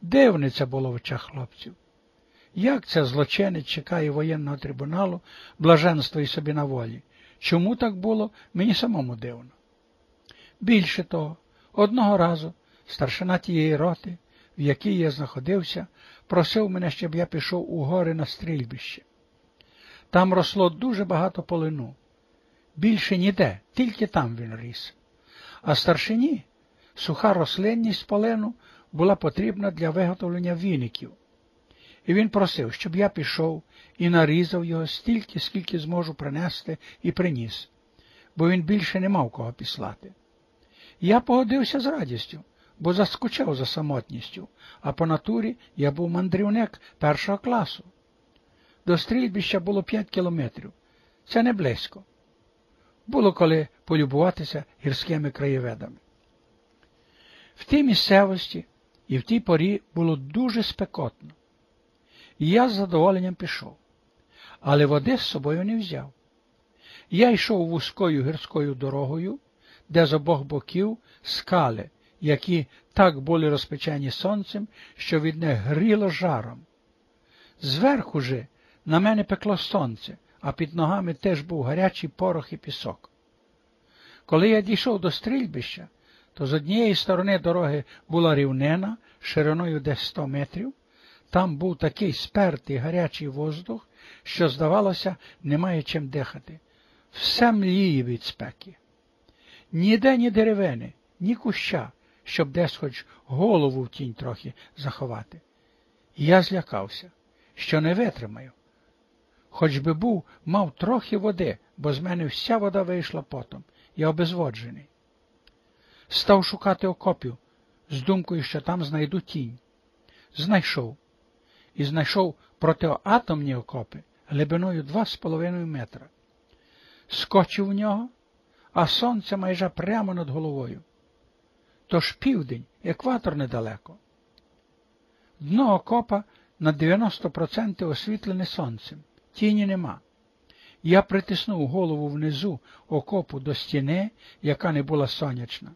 Дивне це було в очах хлопців. Як це злочинець чекає воєнного трибуналу, блаженства і собі на волі? Чому так було, мені самому дивно. Більше того, одного разу старшина тієї роти, в якій я знаходився, просив мене, щоб я пішов у гори на стрільбище. Там росло дуже багато полину. Більше ніде, тільки там він ріс. А старшині суха рослинність полину була потрібна для виготовлення віників. І він просив, щоб я пішов і нарізав його стільки, скільки зможу принести і приніс, бо він більше не мав кого післати. Я погодився з радістю, бо заскучав за самотністю, а по натурі я був мандрівник першого класу. До стрільбища було п'ять кілометрів. Це не близько. Було коли полюбуватися гірськими краєвидами. Тій місцевості і в тій порі було дуже спекотно. І я з задоволенням пішов, але води з собою не взяв. Я йшов вузькою гірською дорогою, де з обох боків скали, які так були розпечені сонцем, що від них гріло жаром. Зверху же на мене пекло сонце, а під ногами теж був гарячий порох і пісок. Коли я дійшов до стрільбища, то з однієї сторони дороги була рівнина шириною десь 100 метрів, там був такий спертий гарячий воздух, що, здавалося, немає чим дихати. Все мліє від спеки. Ніде ні деревини, ні куща, щоб десь хоч голову в тінь трохи заховати. я злякався, що не витримаю. Хоч би був, мав трохи води, бо з мене вся вода вийшла потом, я обезводжений. Став шукати окопів з думкою, що там знайду тінь. Знайшов. І знайшов протиатомні окопи глибиною два з половиною метра. Скочив в нього, а сонце майже прямо над головою. Тож південь, екватор недалеко. Дно окопа на 90% освітлене сонцем, тіні нема. Я притиснув голову внизу окопу до стіни, яка не була сонячна.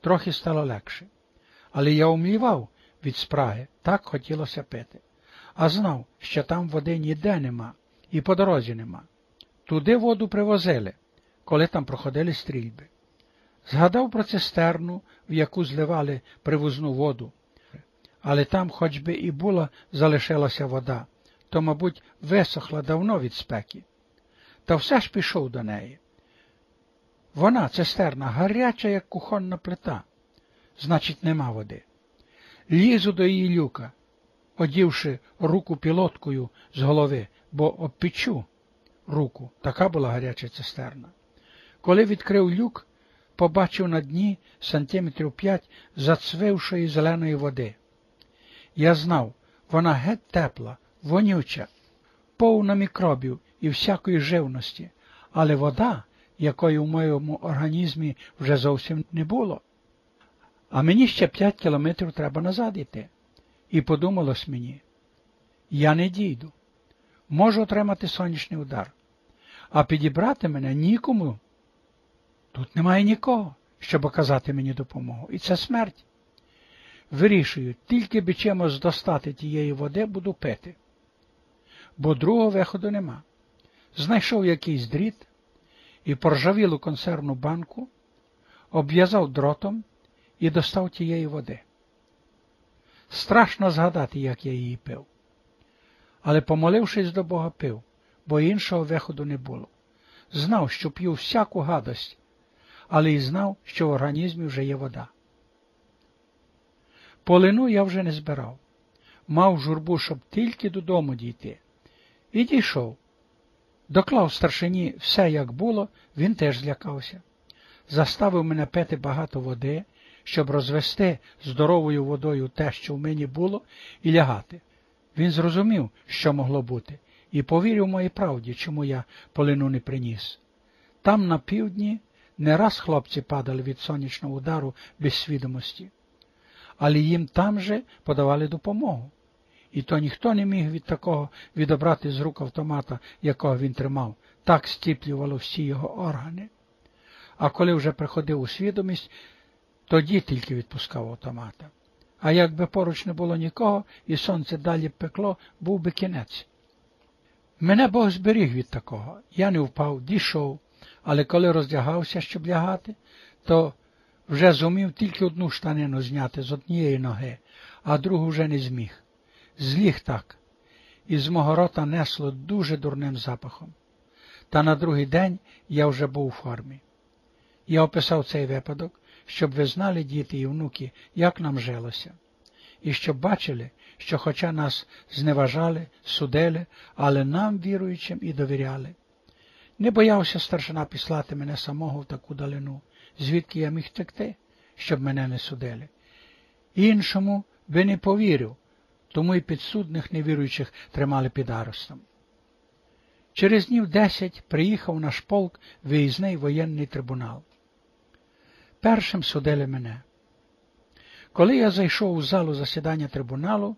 Трохи стало легше. Але я умлівав від спраги, так хотілося пити. А знав, що там води ніде нема, і по дорозі нема. Туди воду привозили, коли там проходили стрільби. Згадав про цистерну, в яку зливали привозну воду. Але там, хоч би і була, залишилася вода, то, мабуть, висохла давно від спеки. Та все ж пішов до неї. Вона, цистерна, гаряча, як кухонна плита, значить, нема води. Лізу до її люка, одівши руку пілоткою з голови, бо обпічу руку, така була гаряча цистерна. Коли відкрив люк, побачив на дні сантиметрів п'ять зацвившої зеленої води. Я знав, вона геть тепла, вонюча, повна мікробів і всякої живності, але вода, якої в моєму організмі вже зовсім не було. А мені ще п'ять кілометрів треба назад йти. І подумалось мені, я не дійду, можу отримати сонячний удар, а підібрати мене нікому. Тут немає нікого, щоб оказати мені допомогу. І це смерть. Вирішую, тільки би чимось достати тієї води буду пити, бо другого виходу нема. Знайшов якийсь дріт і поржавілу консервну банку, обв'язав дротом і достав тієї води. Страшно згадати, як я її пив. Але, помолившись до Бога, пив, бо іншого виходу не було. Знав, що п'ю всяку гадость, але й знав, що в організмі вже є вода. Полину я вже не збирав. Мав журбу, щоб тільки додому дійти. І дійшов. Доклав старшині все, як було, він теж злякався. Заставив мене пити багато води, щоб розвести здоровою водою те, що в мені було, і лягати. Він зрозумів, що могло бути, і повірив моїй правді, чому я полину не приніс. Там, на півдні, не раз хлопці падали від сонячного удару без свідомості, але їм там же подавали допомогу. І то ніхто не міг від такого відобрати з рук автомата, якого він тримав, так стіплювало всі його органи. А коли вже приходив у свідомість, тоді тільки відпускав автомата. А якби поруч не було нікого, і сонце далі пекло, був би кінець. Мене Бог зберіг від такого. Я не впав, дійшов, але коли роздягався, щоб лягати, то вже зумів тільки одну штанину зняти з однієї ноги, а другу вже не зміг. Зліг так, і з мого рота несло дуже дурним запахом. Та на другий день я вже був у формі. Я описав цей випадок, щоб ви знали, діти і внуки, як нам жилося, і щоб бачили, що, хоча нас зневажали, судили, але нам, віруючим, і довіряли. Не боявся старшина післати мене самого в таку далину, звідки я міг текти, щоб мене не судили. Іншому би не повірив, тому і підсудних невіруючих тримали під арестом. Через днів десять приїхав наш полк виїзний воєнний трибунал. Першим судили мене. Коли я зайшов у залу засідання трибуналу,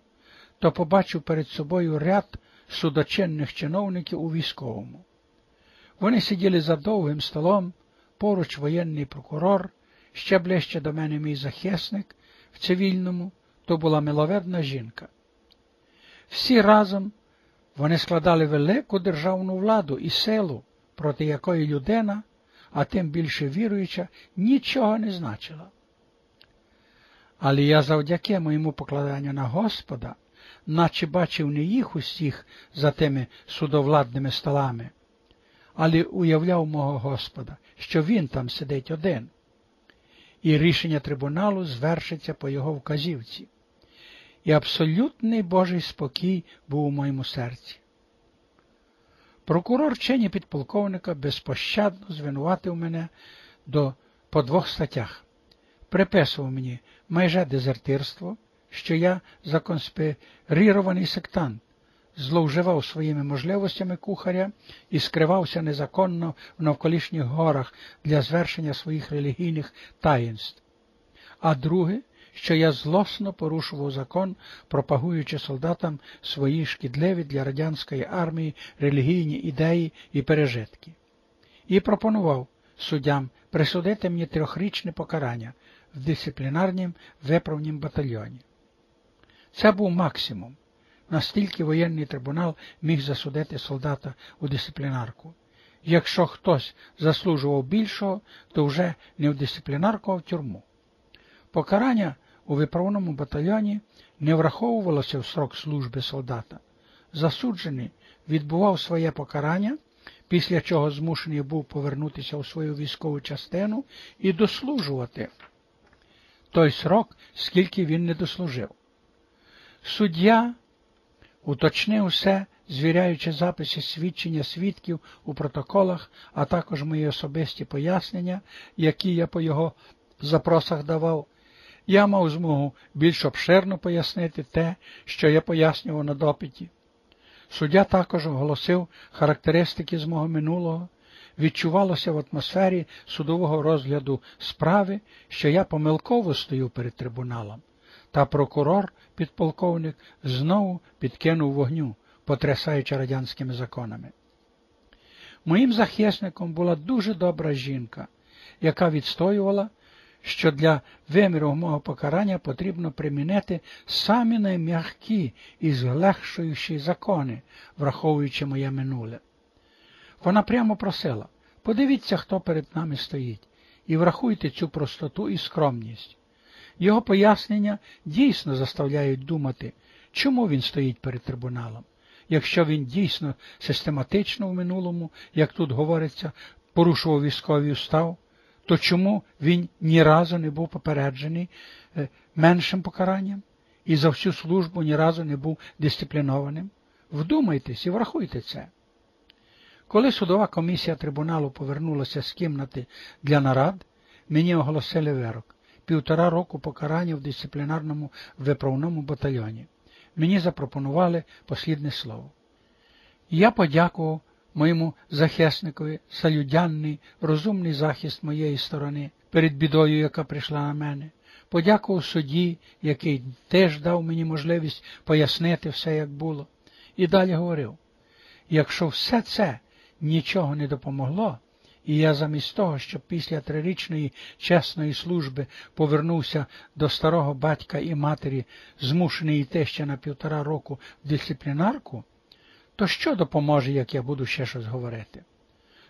то побачив перед собою ряд судочинних чиновників у військовому. Вони сиділи за довгим столом, поруч воєнний прокурор, ще ближче до мене мій захисник в цивільному, то була миловидна жінка. Всі разом вони складали велику державну владу і силу, проти якої людина, а тим більше віруюча, нічого не значила. Але я завдяки моєму покладанню на Господа, наче бачив не їх усіх за тими судовладними столами, але уявляв мого Господа, що він там сидить один, і рішення трибуналу звершиться по його вказівці і абсолютний Божий спокій був у моєму серці. Прокурор чині підполковника безпощадно звинуватив мене до, по двох статтях, приписував мені майже дезертирство, що я законспірірований сектант, зловживав своїми можливостями кухаря і скривався незаконно в навколишніх горах для звершення своїх релігійних таїнств. А друге, що я злосно порушував закон, пропагуючи солдатам свої шкідливі для радянської армії релігійні ідеї і пережитки, і пропонував суддям присудити мені трьохрічне покарання в дисциплінарнім виправнім батальйоні. Це був максимум, настільки воєнний трибунал міг засудити солдата у дисциплінарку. Якщо хтось заслужував більшого, то вже не в дисциплінарку, а в тюрму. Покарання у виправному батальйоні не враховувалося в срок служби солдата. Засуджений відбував своє покарання, після чого змушений був повернутися у свою військову частину і дослужувати той срок, скільки він не дослужив. Суддя уточнив все, звіряючи записи свідчення свідків у протоколах, а також мої особисті пояснення, які я по його запросах давав, я мав змогу більш обширно пояснити те, що я пояснював на допиті. Суддя також оголосив характеристики з мого минулого, відчувалося в атмосфері судового розгляду справи, що я помилково стою перед трибуналом, та прокурор, підполковник, знову підкинув вогню, потрясаючи радянськими законами. Моїм захисником була дуже добра жінка, яка відстоювала що для виміру мого покарання потрібно примінити самі найм'які і зглегшуючі закони, враховуючи моє минуле. Вона прямо просила подивіться, хто перед нами стоїть, і врахуйте цю простоту і скромність. Його пояснення дійсно заставляють думати, чому він стоїть перед трибуналом. Якщо він дійсно систематично в минулому, як тут говориться, порушував військовий устав, то чому він ні разу не був попереджений е, меншим покаранням і за всю службу ні разу не був дисциплінованим? Вдумайтесь і врахуйте це. Коли судова комісія трибуналу повернулася з кімнати для нарад, мені оголосили вирок півтора року покарання в дисциплінарному виправному батальйоні. Мені запропонували послідне слово. Я подякував моєму захисникові салюдянний, розумний захист моєї сторони перед бідою, яка прийшла на мене. Подякував судді, який теж дав мені можливість пояснити все, як було. І далі говорив: якщо все це нічого не допомогло, І я замість того, щоб після трирічної чесної служби повернувся до старого батька і матері, змушений йти ще на півтора року в дисциплінарку, то що допоможе, як я буду ще щось говорити?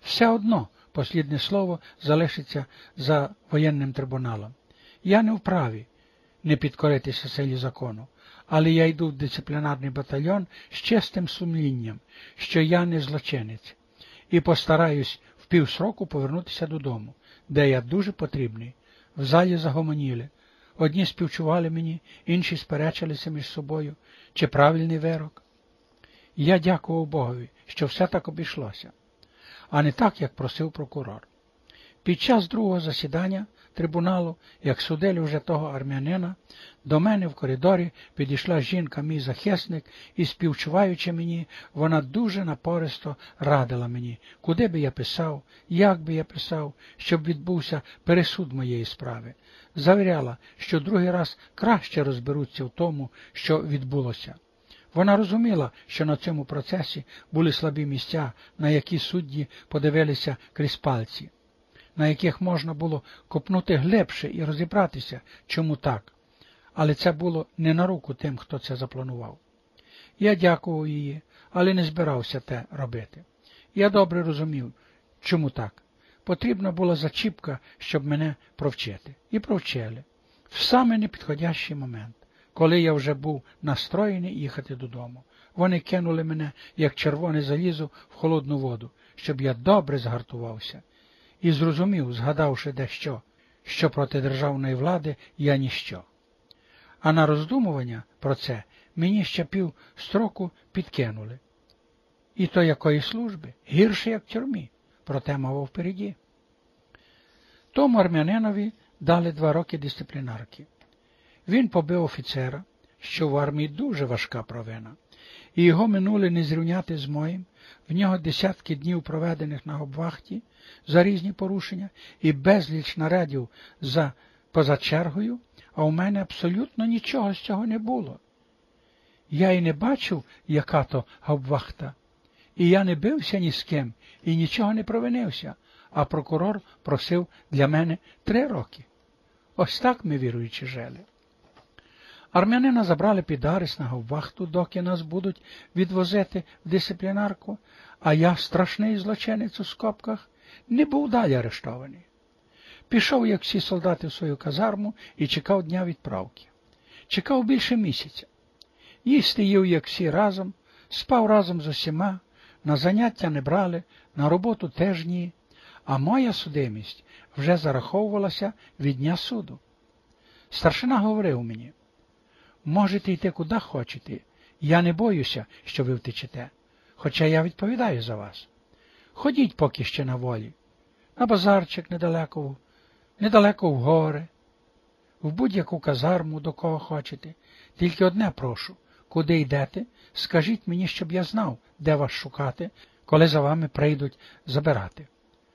Все одно послідне слово залишиться за воєнним трибуналом. Я не вправі не підкоритися силі закону, але я йду в дисциплінарний батальйон з чистим сумлінням, що я не злочинець, і постараюсь в півсроку повернутися додому, де я дуже потрібний. В залі загомоніли. Одні співчували мені, інші сперечалися між собою, чи правильний вирок. Я дякував Богові, що все так обійшлося, а не так, як просив прокурор. Під час другого засідання трибуналу, як судили вже того армянина, до мене в коридорі підійшла жінка, мій захисник, і, співчуваючи мені, вона дуже напористо радила мені, куди би я писав, як би я писав, щоб відбувся пересуд моєї справи. Завіряла, що другий раз краще розберуться в тому, що відбулося. Вона розуміла, що на цьому процесі були слабі місця, на які судді подивилися крізь пальці на яких можна було копнути глибше і розібратися, чому так. Але це було не на руку тим, хто це запланував. Я дякував її, але не збирався те робити. Я добре розумів, чому так. Потрібна була зачіпка, щоб мене провчити. І провчили. В саме непідходящий момент, коли я вже був настроєний їхати додому. Вони кинули мене, як червоне залізо, в холодну воду, щоб я добре згартувався і зрозумів, згадавши дещо, що проти державної влади я ніщо. А на роздумування про це мені ще пів строку підкинули. І то якої служби? Гірше, як в тюрмі, проте мав впереді. Тому армянинові дали два роки дисциплінарки. Він побив офіцера, що в армії дуже важка провина, і його минули не зрівняти з моїм, в нього десятки днів проведених на обвахті за різні порушення і безліч нарадів за поза чергою, а у мене абсолютно нічого з цього не було. Я й не бачив, яка то обвахта, і я не бився ні з ким і нічого не провинився, а прокурор просив для мене три роки. Ось так ми віруючи жили. Армянина забрали під арест на вахту, доки нас будуть відвозити в дисциплінарку, а я, страшний злочинець у скобках, не був далі арештований. Пішов, як всі солдати, в свою казарму і чекав дня відправки. Чекав більше місяця. Їсти їв, як всі разом, спав разом з усіма, на заняття не брали, на роботу теж ні, а моя судимість вже зараховувалася від дня суду. Старшина говорив мені, можете йти куди хочете, я не боюся, що ви втечете, хоча я відповідаю за вас. Ходіть поки ще на волі, на базарчик недалеко, недалеко в гори, в будь-яку казарму, до кого хочете. Тільки одне прошу, куди йдете, скажіть мені, щоб я знав, де вас шукати, коли за вами прийдуть забирати.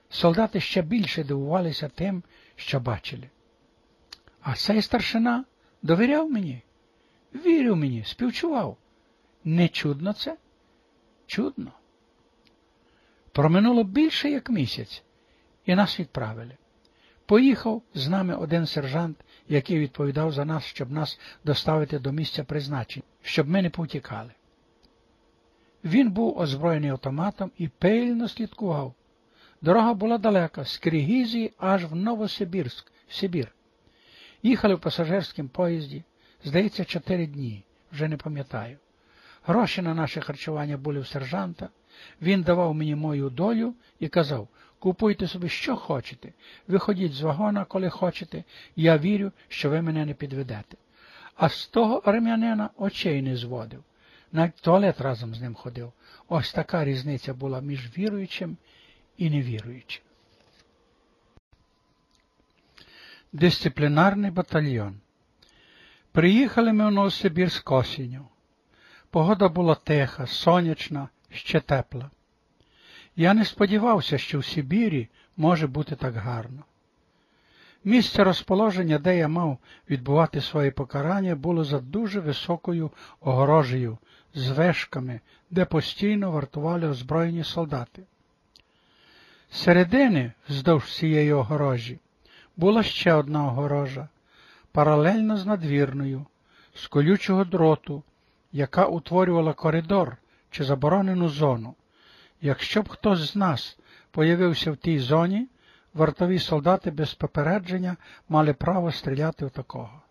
Солдати ще більше дивувалися тим, що бачили. А цей старшина довіряв мені, вірив мені, співчував. Не чудно це? Чудно. Проминуло більше як місяць, і нас відправили. Поїхав з нами один сержант, який відповідав за нас, щоб нас доставити до місця призначення, щоб ми не повтікали. Він був озброєний автоматом і пильно слідкував. Дорога була далека, з Киргізії аж в Новосибірськ, в Сибір. Їхали в пасажирському поїзді, здається, чотири дні, вже не пам'ятаю. Гроші на наше харчування були в сержанта, він давав мені мою долю і казав, купуйте собі, що хочете, виходіть з вагона, коли хочете, я вірю, що ви мене не підведете. А з того армянина очей не зводив. Навіть туалет разом з ним ходив. Ось така різниця була між віруючим і невіруючим. Дисциплінарний батальйон. Приїхали ми в Новосибірськ осінню. Погода була тиха, сонячна, ще тепла. Я не сподівався, що в Сибірі може бути так гарно. Місце розположення, де я мав відбувати своє покарання, було за дуже високою огорожею з вешками, де постійно вартували озброєні солдати. Середини, вздовж цієї огорожі, була ще одна огорожа, паралельно з надвірною, з колючого дроту, яка утворювала коридор чи заборонену зону. Якщо б хтось з нас появився в тій зоні, вартові солдати без попередження мали право стріляти в такого.